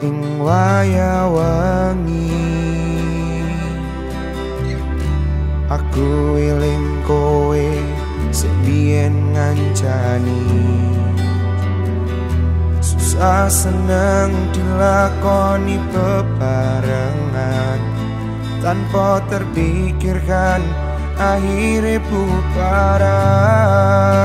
因我也愿意。Aku willing kowe sebien ngancani. Susah seneng dilakoni peparengan Tanpa terpikirkan akhirnya bubaran.